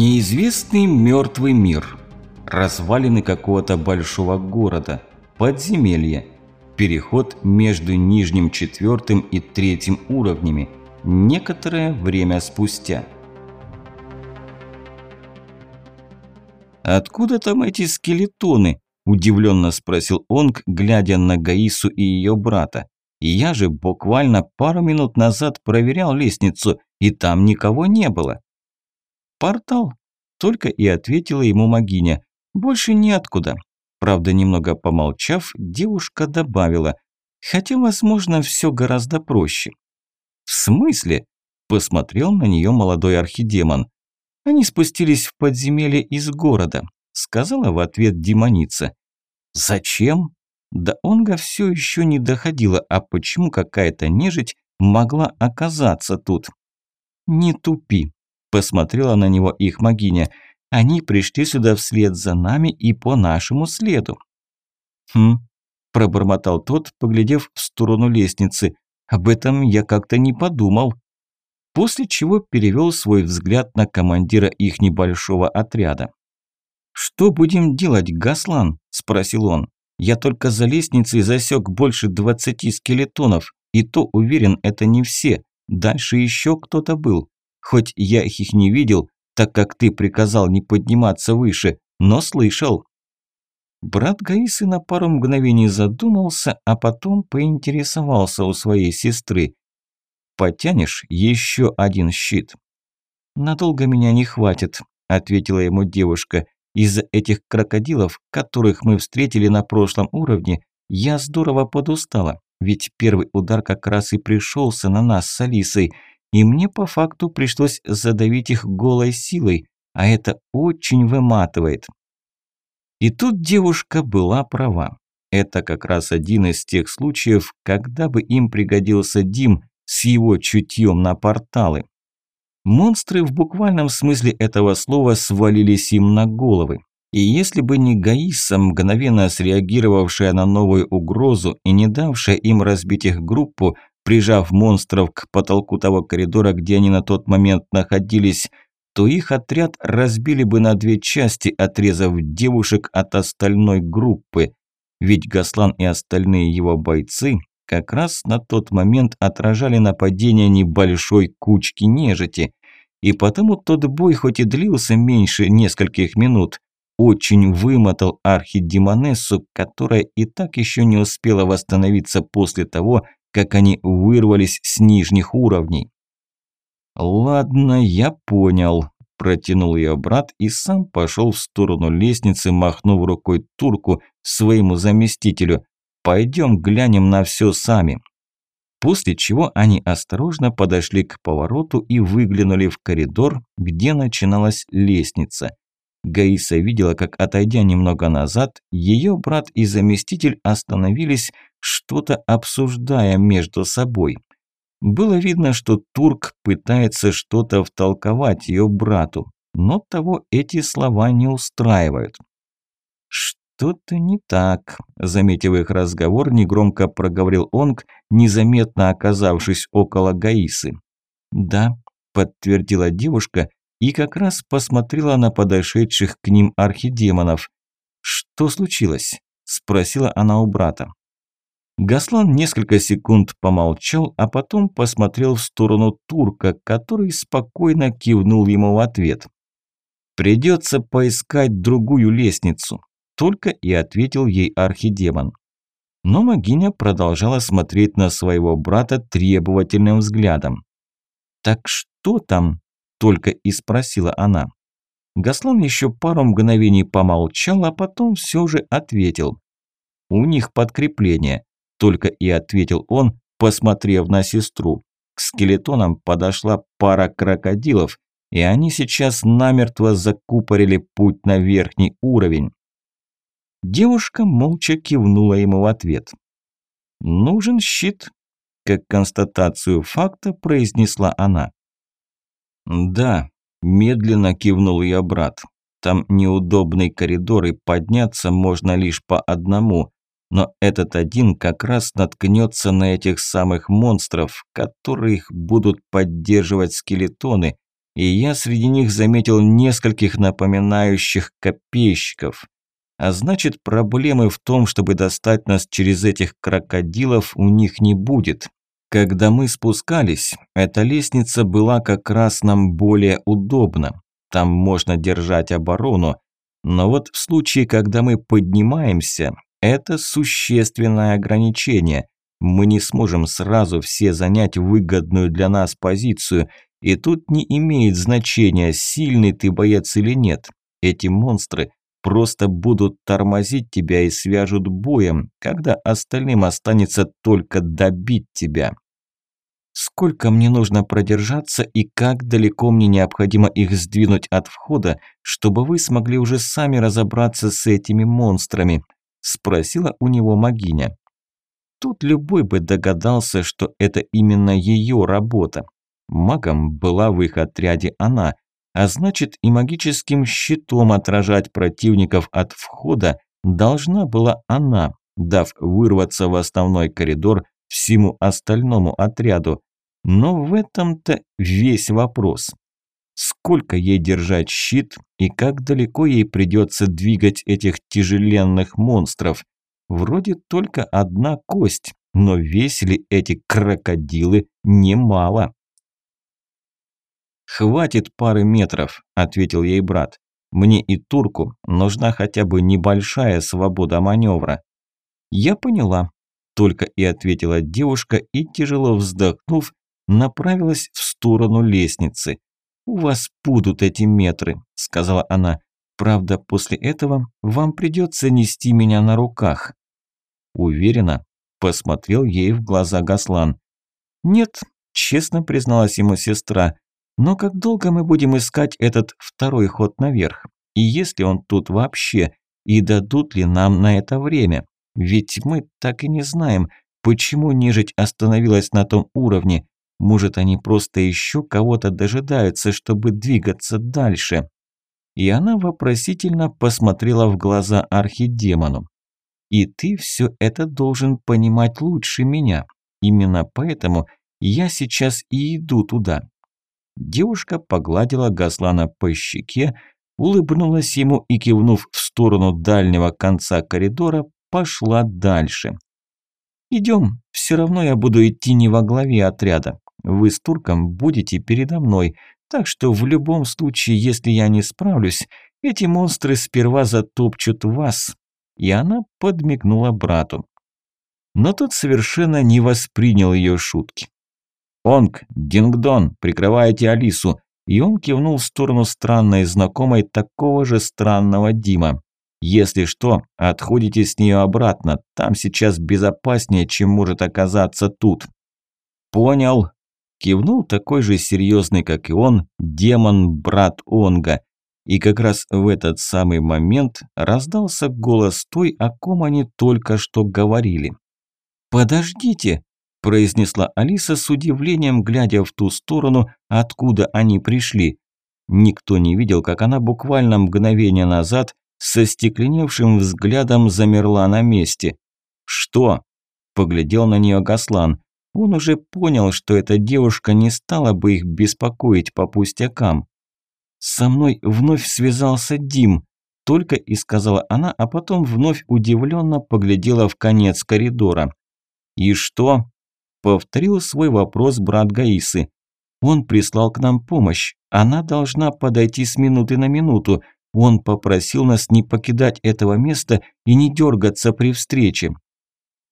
Неизвестный мертвый мир. Развалины какого-то большого города. Подземелье. Переход между нижним четвертым и третьим уровнями. Некоторое время спустя. «Откуда там эти скелетоны?» – удивленно спросил Онг, глядя на Гаису и ее брата. Я же буквально пару минут назад проверял лестницу, и там никого не было. «Портал», – только и ответила ему Магиня. «Больше неоткуда». Правда, немного помолчав, девушка добавила, хотя, возможно, все гораздо проще. «В смысле?» – посмотрел на нее молодой архидемон. Они спустились в подземелье из города, сказала в ответ демоница. «Зачем?» Да Онга все еще не доходила, а почему какая-то нежить могла оказаться тут? «Не тупи», Посмотрела на него их могиня. Они пришли сюда вслед за нами и по нашему следу. Хм, пробормотал тот, поглядев в сторону лестницы. Об этом я как-то не подумал. После чего перевел свой взгляд на командира их небольшого отряда. «Что будем делать, Гаслан?» – спросил он. «Я только за лестницей засек больше двадцати скелетонов, и то уверен, это не все. Дальше еще кто-то был. Хоть я их не видел, так как ты приказал не подниматься выше, но слышал». Брат Гаисы на пару мгновений задумался, а потом поинтересовался у своей сестры. «Потянешь еще один щит?» «Надолго меня не хватит», – ответила ему девушка. «Из-за этих крокодилов, которых мы встретили на прошлом уровне, я здорово подустала, ведь первый удар как раз и пришелся на нас с Алисой, и мне по факту пришлось задавить их голой силой, а это очень выматывает. И тут девушка была права. Это как раз один из тех случаев, когда бы им пригодился Дим с его чутьем на порталы. Монстры в буквальном смысле этого слова свалились им на головы. И если бы не Гаиса, мгновенно среагировавшая на новую угрозу и не давшая им разбить их группу, прижав монстров к потолку того коридора, где они на тот момент находились, то их отряд разбили бы на две части, отрезав девушек от остальной группы. Ведь Гаслан и остальные его бойцы как раз на тот момент отражали нападение небольшой кучки нежити. И потому тот бой, хоть и длился меньше нескольких минут, очень вымотал архидемонессу, которая и так еще не успела восстановиться после того, как они вырвались с нижних уровней. «Ладно, я понял», – протянул ее брат и сам пошел в сторону лестницы, махнув рукой турку своему заместителю. «Пойдем глянем на все сами». После чего они осторожно подошли к повороту и выглянули в коридор, где начиналась лестница. Гаиса видела, как, отойдя немного назад, ее брат и заместитель остановились, что-то обсуждая между собой. Было видно, что турк пытается что-то втолковать ее брату, но того эти слова не устраивают. «Что-то не так», – заметив их разговор, негромко проговорил Онг, незаметно оказавшись около Гаисы. «Да», – подтвердила девушка и как раз посмотрела на подошедших к ним архидемонов. «Что случилось?» – спросила она у брата. Гаслан несколько секунд помолчал, а потом посмотрел в сторону турка, который спокойно кивнул ему в ответ. «Придется поискать другую лестницу», – только и ответил ей архидемон. Но Магиня продолжала смотреть на своего брата требовательным взглядом. «Так что там?» – только и спросила она. Гаслан еще пару мгновений помолчал, а потом все же ответил. «У них подкрепление только и ответил он, посмотрев на сестру. К скелетонам подошла пара крокодилов, и они сейчас намертво закупорили путь на верхний уровень. Девушка молча кивнула ему в ответ. «Нужен щит», – как констатацию факта произнесла она. «Да», – медленно кивнул ее брат. «Там неудобный коридор, и подняться можно лишь по одному но этот один как раз наткнется на этих самых монстров, которых будут поддерживать скелетоны, и я среди них заметил нескольких напоминающих копейщиков. А значит, проблемы в том, чтобы достать нас через этих крокодилов, у них не будет. Когда мы спускались, эта лестница была как раз нам более удобна. Там можно держать оборону. Но вот в случае, когда мы поднимаемся, это существенное ограничение. Мы не сможем сразу все занять выгодную для нас позицию, и тут не имеет значения, сильный ты боец или нет. Эти монстры просто будут тормозить тебя и свяжут боем, когда остальным останется только добить тебя. Сколько мне нужно продержаться и как далеко мне необходимо их сдвинуть от входа, чтобы вы смогли уже сами разобраться с этими монстрами? Спросила у него Магиня. Тут любой бы догадался, что это именно ее работа. Магом была в их отряде она, а значит и магическим щитом отражать противников от входа должна была она, дав вырваться в основной коридор всему остальному отряду. Но в этом-то весь вопрос. Сколько ей держать щит и как далеко ей придется двигать этих тяжеленных монстров? Вроде только одна кость, но весили эти крокодилы немало. «Хватит пары метров», – ответил ей брат. «Мне и турку нужна хотя бы небольшая свобода маневра». «Я поняла», – только и ответила девушка и, тяжело вздохнув, направилась в сторону лестницы. «У вас будут эти метры», – сказала она. «Правда, после этого вам придется нести меня на руках». «Уверена?» – посмотрел ей в глаза Гаслан. «Нет», – честно призналась ему сестра. «Но как долго мы будем искать этот второй ход наверх? И есть ли он тут вообще? И дадут ли нам на это время? Ведь мы так и не знаем, почему нежить остановилась на том уровне, может, они просто еще кого-то дожидаются, чтобы двигаться дальше?» И она вопросительно посмотрела в глаза архидемону. «И ты все это должен понимать лучше меня. Именно поэтому я сейчас и иду туда». Девушка погладила Гаслана по щеке, улыбнулась ему и, кивнув в сторону дальнего конца коридора, пошла дальше. «Идем, все равно я буду идти не во главе отряда. Вы с турком будете передо мной, так что в любом случае, если я не справлюсь, эти монстры сперва затопчут вас». И она подмигнула брату. Но тот совершенно не воспринял ее шутки. «Онг, Дингдон, прикрывайте Алису!» И он кивнул в сторону странной знакомой такого же странного Дима. «Если что, отходите с нее обратно, там сейчас безопаснее, чем может оказаться тут». «Понял», Кивнул такой же серьезный, как и он, демон-брат Онга. И как раз в этот самый момент раздался голос той, о ком они только что говорили. «Подождите!» – произнесла Алиса с удивлением, глядя в ту сторону, откуда они пришли. Никто не видел, как она буквально мгновение назад со стекленевшим взглядом замерла на месте. «Что?» – поглядел на нее Гаслан. Он уже понял, что эта девушка не стала бы их беспокоить по пустякам. «Со мной вновь связался Дим», – только и сказала она, а потом вновь удивленно поглядела в конец коридора. «И что?» – повторил свой вопрос брат Гаисы. «Он прислал к нам помощь. Она должна подойти с минуты на минуту. Он попросил нас не покидать этого места и не дергаться при встрече».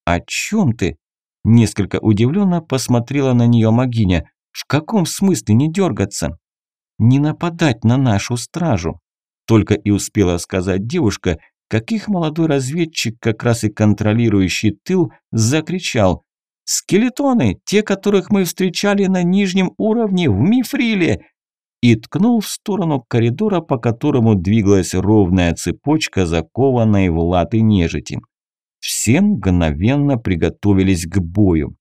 «О чем ты?» Несколько удивленно посмотрела на нее Магиня. В каком смысле не дергаться? Не нападать на нашу стражу. Только и успела сказать девушка, как их молодой разведчик, как раз и контролирующий тыл, закричал. «Скелетоны, те, которых мы встречали на нижнем уровне в Мифриле!» и ткнул в сторону коридора, по которому двигалась ровная цепочка, закованной в латы нежити. Все мгновенно приготовились к бою.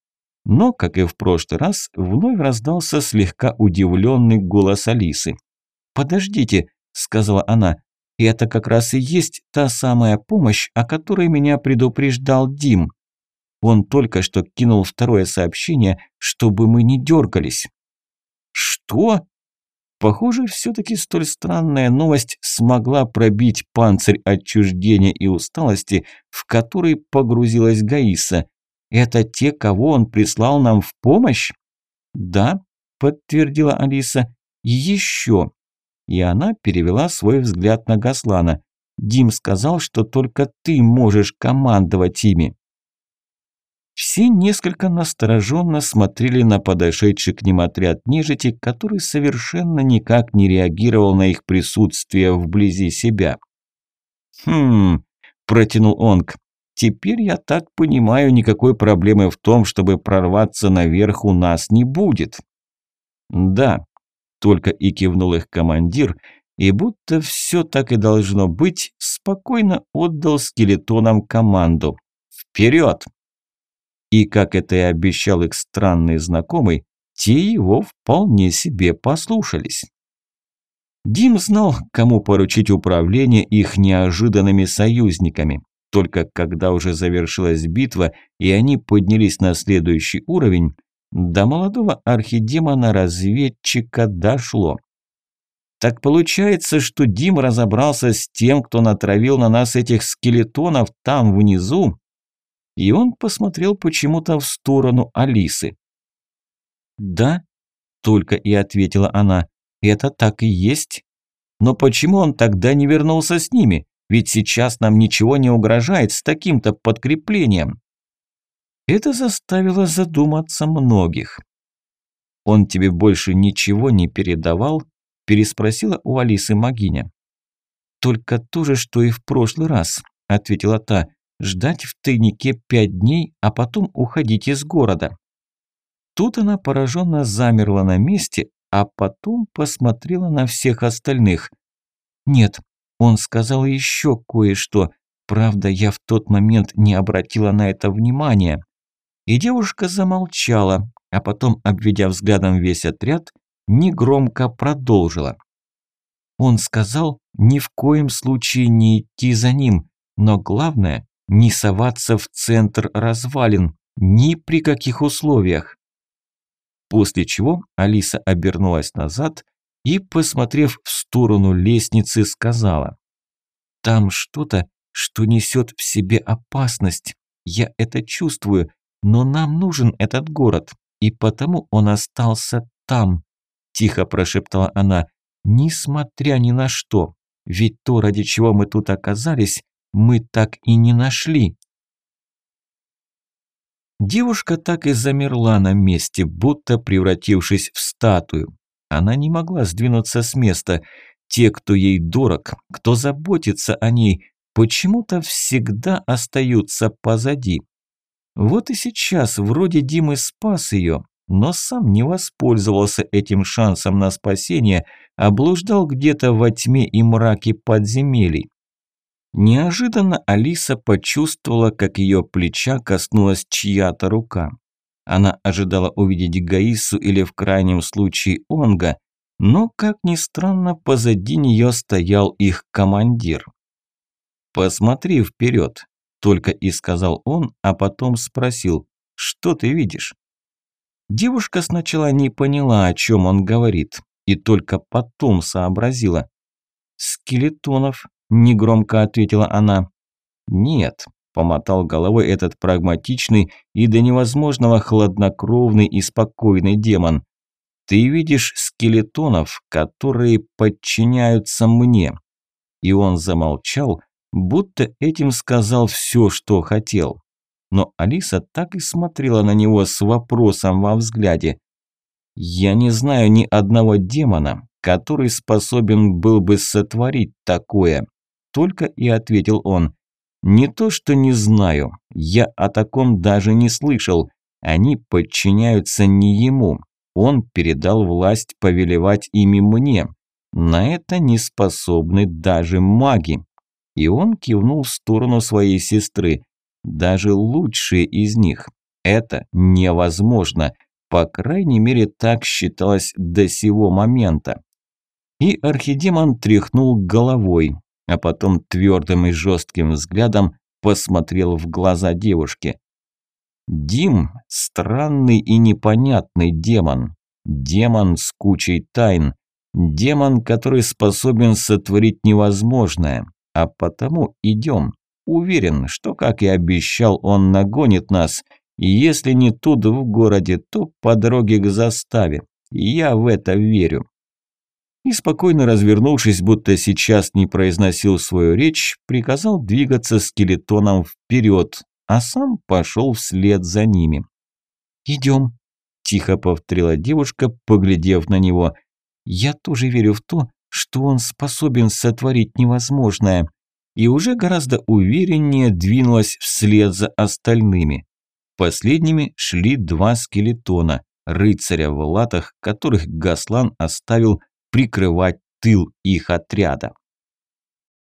Но, как и в прошлый раз, вновь раздался слегка удивленный голос Алисы. «Подождите», – сказала она, – «это как раз и есть та самая помощь, о которой меня предупреждал Дим. Он только что кинул второе сообщение, чтобы мы не дергались». «Что?» Похоже, все-таки столь странная новость смогла пробить панцирь отчуждения и усталости, в который погрузилась Гаиса. Это те, кого он прислал нам в помощь? Да, подтвердила Алиса. Еще. И она перевела свой взгляд на Гаслана. Дим сказал, что только ты можешь командовать ими. Все несколько настороженно смотрели на подошедший к ним отряд нежити, который совершенно никак не реагировал на их присутствие вблизи себя. «Хм...» – протянул Онг. «Теперь я так понимаю, никакой проблемы в том, чтобы прорваться наверх у нас не будет». «Да», – только и кивнул их командир, и будто все так и должно быть, спокойно отдал скелетонам команду. «Вперед!» И, как это и обещал их странный знакомый, те его вполне себе послушались. Дим знал, кому поручить управление их неожиданными союзниками. Только когда уже завершилась битва и они поднялись на следующий уровень, до молодого архидемона-разведчика дошло. Так получается, что Дим разобрался с тем, кто натравил на нас этих скелетонов там внизу? И он посмотрел почему-то в сторону Алисы. «Да», – только и ответила она, – «это так и есть. Но почему он тогда не вернулся с ними? Ведь сейчас нам ничего не угрожает с таким-то подкреплением». Это заставило задуматься многих. «Он тебе больше ничего не передавал?» – переспросила у Алисы Магиня. «Только то же, что и в прошлый раз», – ответила та ждать в тайнике пять дней, а потом уходить из города. Тут она пораженно замерла на месте, а потом посмотрела на всех остальных. Нет, он сказал еще кое-что, правда, я в тот момент не обратила на это внимания. И девушка замолчала, а потом, обведя взглядом весь отряд, негромко продолжила. Он сказал ни в коем случае не идти за ним, но главное не соваться в центр развалин, ни при каких условиях. После чего Алиса обернулась назад и, посмотрев в сторону лестницы, сказала. «Там что-то, что несет в себе опасность. Я это чувствую, но нам нужен этот город, и потому он остался там», – тихо прошептала она, – «несмотря ни на что. Ведь то, ради чего мы тут оказались, мы так и не нашли. Девушка так и замерла на месте, будто превратившись в статую. Она не могла сдвинуться с места. Те, кто ей дорог, кто заботится о ней, почему-то всегда остаются позади. Вот и сейчас вроде Димы спас ее, но сам не воспользовался этим шансом на спасение, а блуждал где-то во тьме и мраке подземелий. Неожиданно Алиса почувствовала, как ее плеча коснулась чья-то рука. Она ожидала увидеть Гаису или в крайнем случае Онга, но, как ни странно, позади нее стоял их командир. «Посмотри вперед», – только и сказал он, а потом спросил, «Что ты видишь?» Девушка сначала не поняла, о чем он говорит, и только потом сообразила. «Скелетонов», негромко ответила она. Нет, помотал головой этот прагматичный и до невозможного хладнокровный и спокойный демон. Ты видишь скелетонов, которые подчиняются мне. И он замолчал, будто этим сказал все, что хотел. Но Алиса так и смотрела на него с вопросом во взгляде. «Я не знаю ни одного демона, который способен был бы сотворить такое только и ответил он. «Не то, что не знаю, я о таком даже не слышал. Они подчиняются не ему. Он передал власть повелевать ими мне. На это не способны даже маги». И он кивнул в сторону своей сестры. Даже лучшие из них. Это невозможно. По крайней мере, так считалось до сего момента. И архидемон тряхнул головой, а потом твердым и жестким взглядом посмотрел в глаза девушки. Дим – странный и непонятный демон. Демон с кучей тайн. Демон, который способен сотворить невозможное. А потому идем. Уверен, что, как и обещал, он нагонит нас. И если не тут в городе, то по дороге к заставе. Я в это верю. И спокойно развернувшись, будто сейчас не произносил свою речь, приказал двигаться скелетоном вперед, а сам пошел вслед за ними. «Идем», – тихо повторила девушка, поглядев на него. «Я тоже верю в то, что он способен сотворить невозможное» и уже гораздо увереннее двинулась вслед за остальными. Последними шли два скелетона, рыцаря в латах, которых Гаслан оставил прикрывать тыл их отряда.